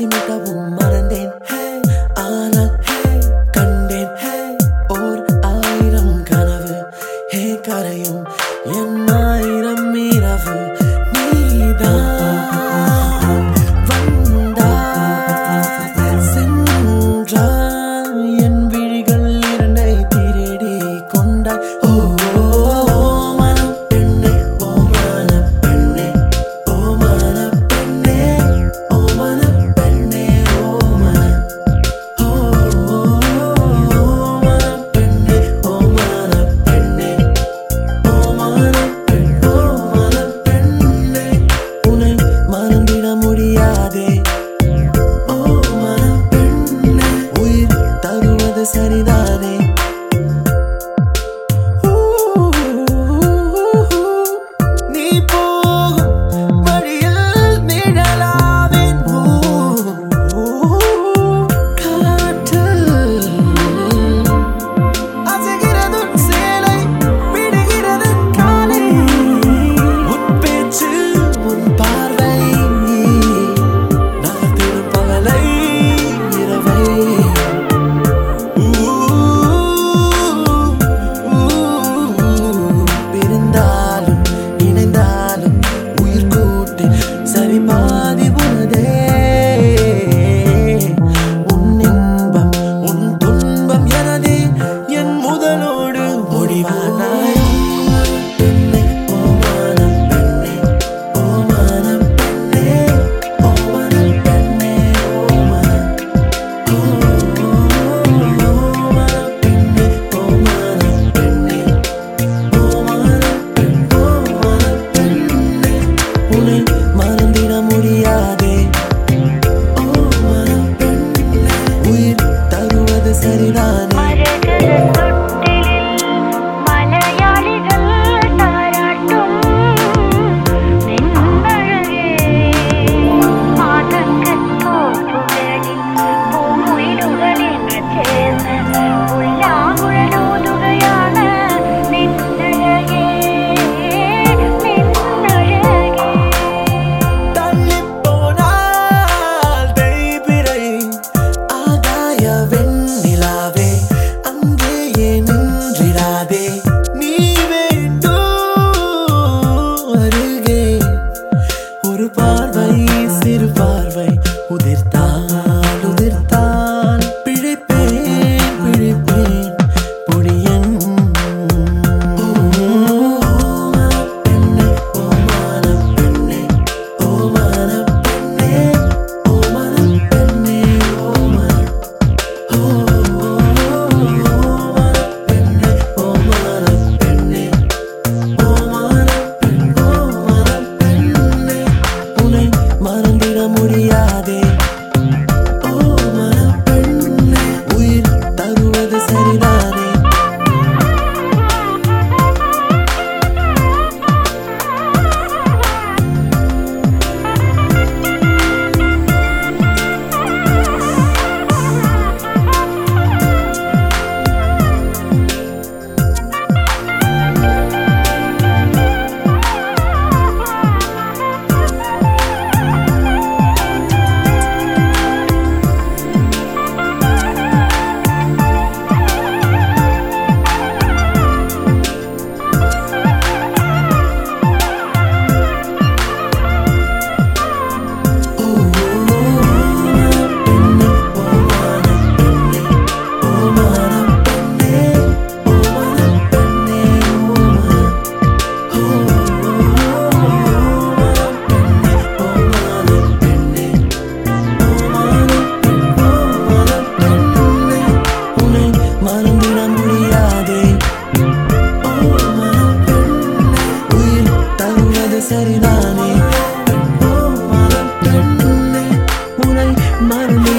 se me dá uma Mano,